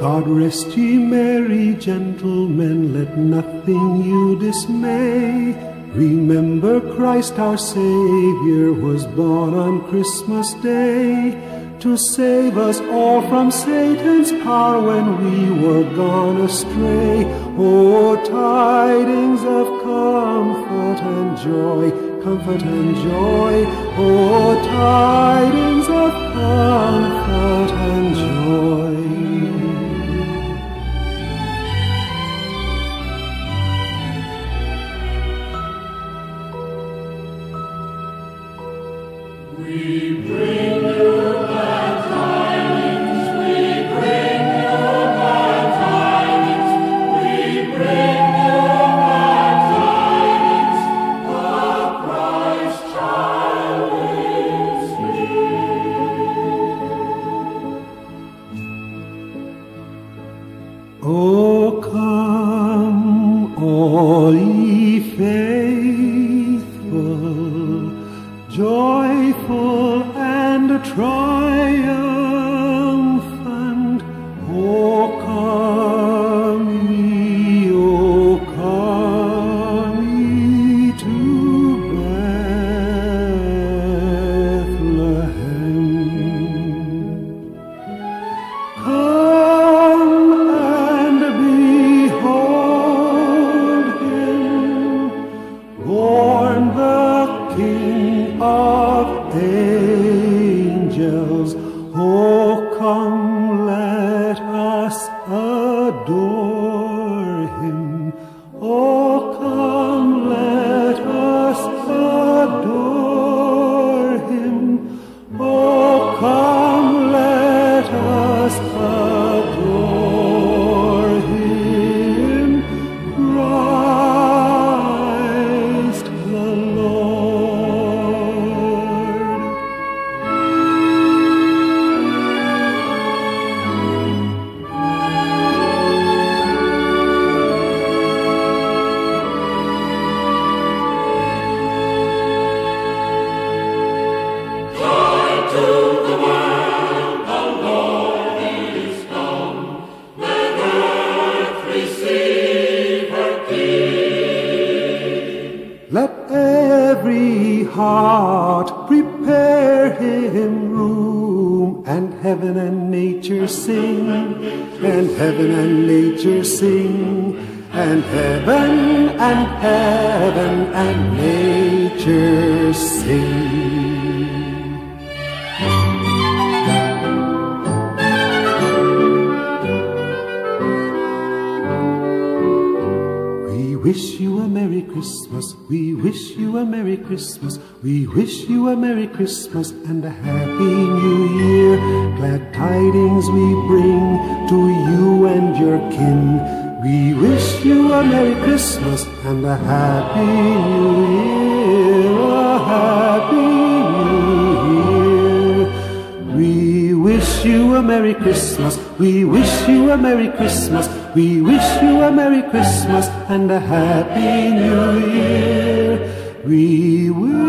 God rest ye merry gentlemen, let nothing you dismay. Remember Christ our Savior was born on Christmas Day to save us all from Satan's power when we were gone astray. Oh, tidings of comfort and joy, comfort and joy. Oh, tidings Oh, come, all ye and Oh, heart prepare him room, and heaven and nature sing, and heaven and nature sing, and heaven and heaven and nature sing. Wish you a Merry Christmas. We wish you a Merry Christmas. We wish you a Merry Christmas and a Happy New Year. Glad tidings we bring to you and your kin. We wish you a Merry Christmas and a Happy New Year. You a Merry Christmas. We wish you a Merry Christmas. We wish you a Merry Christmas and a Happy New Year. We wish